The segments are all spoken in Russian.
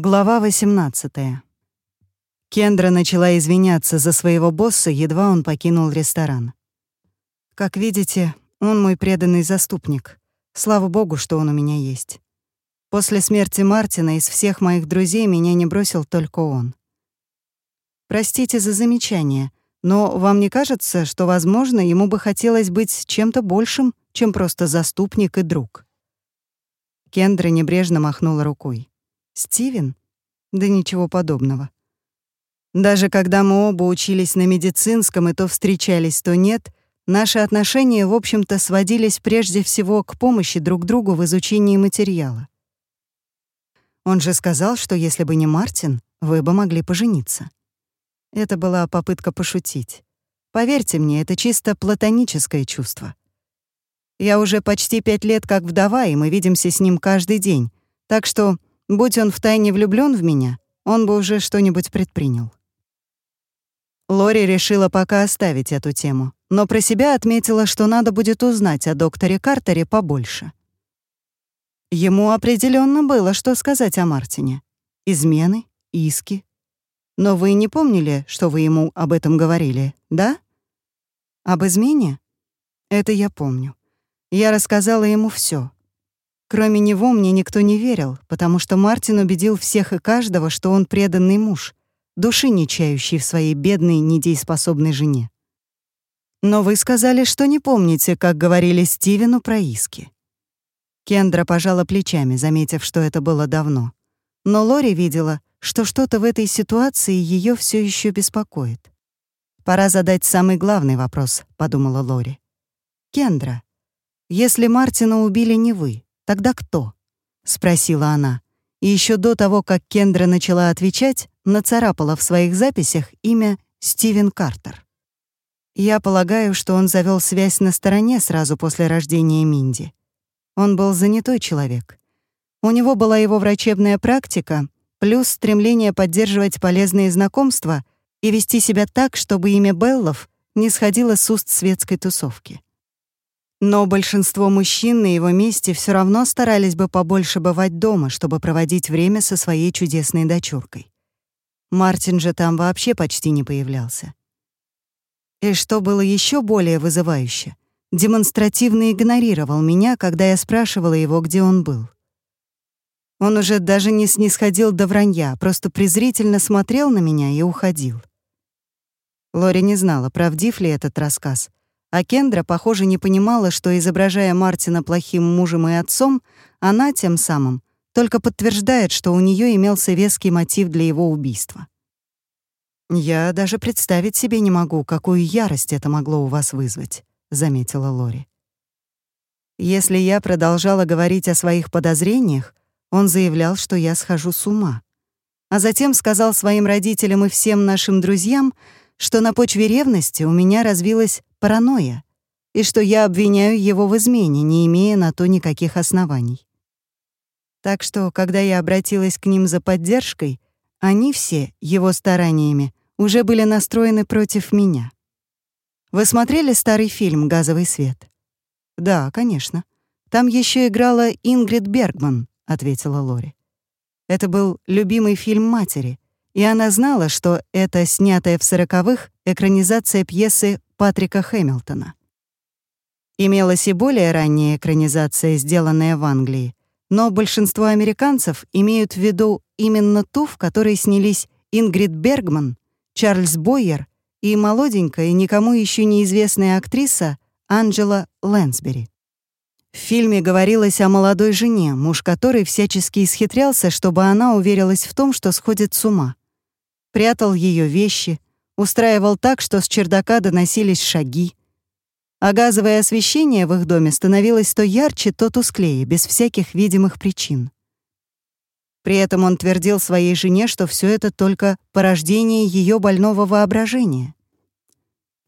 Глава 18. Кендра начала извиняться за своего босса, едва он покинул ресторан. Как видите, он мой преданный заступник. Слава богу, что он у меня есть. После смерти Мартина из всех моих друзей меня не бросил только он. Простите за замечание, но вам не кажется, что, возможно, ему бы хотелось быть чем-то большим, чем просто заступник и друг? Кендра небрежно махнула рукой. Стивен? Да ничего подобного. Даже когда мы оба учились на медицинском и то встречались, то нет, наши отношения, в общем-то, сводились прежде всего к помощи друг другу в изучении материала. Он же сказал, что если бы не Мартин, вы бы могли пожениться. Это была попытка пошутить. Поверьте мне, это чисто платоническое чувство. Я уже почти пять лет как вдова, и мы видимся с ним каждый день, так что Будь он втайне влюблён в меня, он бы уже что-нибудь предпринял. Лори решила пока оставить эту тему, но про себя отметила, что надо будет узнать о докторе Картере побольше. Ему определённо было, что сказать о Мартине. Измены, иски. Но вы не помнили, что вы ему об этом говорили, да? Об измене? Это я помню. Я рассказала ему всё. Кроме него мне никто не верил, потому что Мартин убедил всех и каждого, что он преданный муж, души не чающий в своей бедной, недееспособной жене. Но вы сказали, что не помните, как говорили Стивену про иски. Кендра пожала плечами, заметив, что это было давно. Но Лори видела, что что-то в этой ситуации ее все еще беспокоит. «Пора задать самый главный вопрос», — подумала Лори. «Кендра, если Мартина убили не вы, «Тогда кто?» — спросила она. И еще до того, как Кендра начала отвечать, нацарапала в своих записях имя Стивен Картер. Я полагаю, что он завел связь на стороне сразу после рождения Минди. Он был занятой человек. У него была его врачебная практика, плюс стремление поддерживать полезные знакомства и вести себя так, чтобы имя Беллов не сходило с уст светской тусовки. Но большинство мужчин на его месте все равно старались бы побольше бывать дома, чтобы проводить время со своей чудесной дочуркой. Мартин же там вообще почти не появлялся. И что было еще более вызывающе, демонстративно игнорировал меня, когда я спрашивала его, где он был. Он уже даже не снисходил до вранья, просто презрительно смотрел на меня и уходил. Лори не знала, правдив ли этот рассказ, а Кендра, похоже, не понимала, что, изображая Мартина плохим мужем и отцом, она тем самым только подтверждает, что у нее имелся веский мотив для его убийства. «Я даже представить себе не могу, какую ярость это могло у вас вызвать», — заметила Лори. Если я продолжала говорить о своих подозрениях, он заявлял, что я схожу с ума. А затем сказал своим родителям и всем нашим друзьям, что на почве ревности у меня развилась паранойя, и что я обвиняю его в измене, не имея на то никаких оснований. Так что, когда я обратилась к ним за поддержкой, они все, его стараниями, уже были настроены против меня. Вы смотрели старый фильм «Газовый свет»? Да, конечно. Там еще играла Ингрид Бергман, ответила Лори. Это был любимый фильм матери, и она знала, что это снятая в сороковых экранизация пьесы Патрика Хэмилтона. Имелась и более ранняя экранизация, сделанная в Англии, но большинство американцев имеют в виду именно ту, в которой снялись Ингрид Бергман, Чарльз Бойер и молоденькая, никому еще неизвестная актриса Анджела Лэнсбери. В фильме говорилось о молодой жене, муж которой всячески исхитрялся, чтобы она уверилась в том, что сходит с ума. Прятал ее вещи, устраивал так, что с чердака доносились шаги. А газовое освещение в их доме становилось то ярче, то тусклее, без всяких видимых причин. При этом он твердил своей жене, что все это только порождение ее больного воображения.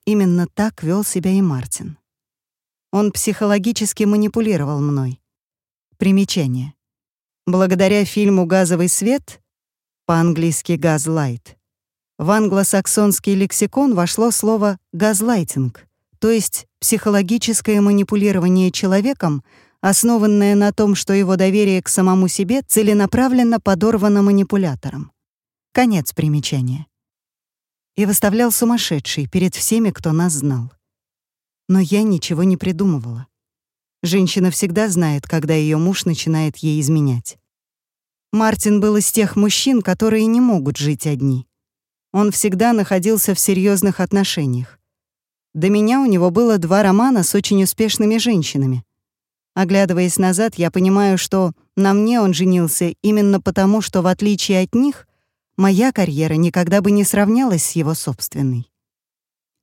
Именно так вел себя и Мартин. Он психологически манипулировал мной. Примечание. Благодаря фильму «Газовый свет» по-английски «газлайт» В англосаксонский лексикон вошло слово «газлайтинг», то есть психологическое манипулирование человеком, основанное на том, что его доверие к самому себе целенаправленно подорвано манипулятором. Конец примечания. И выставлял сумасшедший перед всеми, кто нас знал. Но я ничего не придумывала. Женщина всегда знает, когда ее муж начинает ей изменять. Мартин был из тех мужчин, которые не могут жить одни. Он всегда находился в серьезных отношениях. До меня у него было два романа с очень успешными женщинами. Оглядываясь назад, я понимаю, что на мне он женился именно потому, что, в отличие от них, моя карьера никогда бы не сравнялась с его собственной.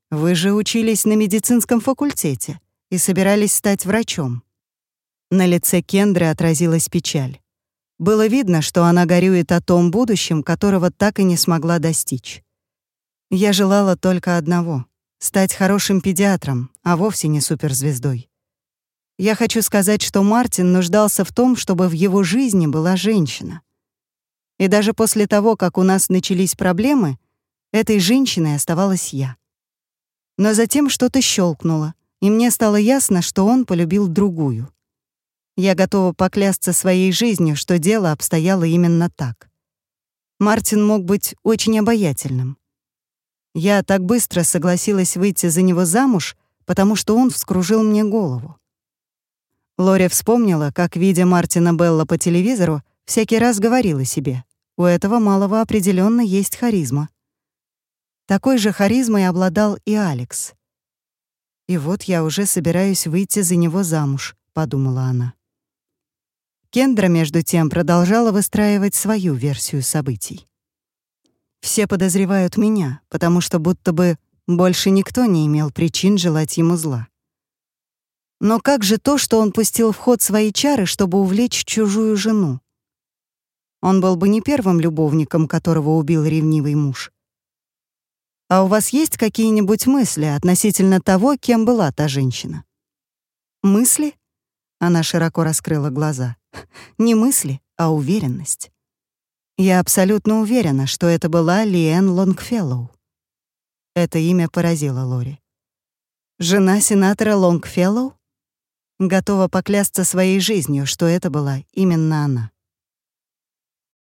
Вы же учились на медицинском факультете и собирались стать врачом. На лице Кендры отразилась печаль. Было видно, что она горюет о том будущем, которого так и не смогла достичь. Я желала только одного — стать хорошим педиатром, а вовсе не суперзвездой. Я хочу сказать, что Мартин нуждался в том, чтобы в его жизни была женщина. И даже после того, как у нас начались проблемы, этой женщиной оставалась я. Но затем что-то щелкнуло, и мне стало ясно, что он полюбил другую. Я готова поклясться своей жизнью, что дело обстояло именно так. Мартин мог быть очень обаятельным. Я так быстро согласилась выйти за него замуж, потому что он вскружил мне голову. Лори вспомнила, как, видя Мартина Белла по телевизору, всякий раз говорила себе, у этого малого определенно есть харизма. Такой же харизмой обладал и Алекс. «И вот я уже собираюсь выйти за него замуж», — подумала она. Кендра, между тем, продолжала выстраивать свою версию событий. Все подозревают меня, потому что будто бы больше никто не имел причин желать ему зла. Но как же то, что он пустил в ход свои чары, чтобы увлечь чужую жену? Он был бы не первым любовником, которого убил ревнивый муж. А у вас есть какие-нибудь мысли относительно того, кем была та женщина? Мысли? Она широко раскрыла глаза. Не мысли, а уверенность. Я абсолютно уверена, что это была Лиэн Лонгфеллоу. Это имя поразило Лори. Жена сенатора Лонгфеллоу? Готова поклясться своей жизнью, что это была именно она.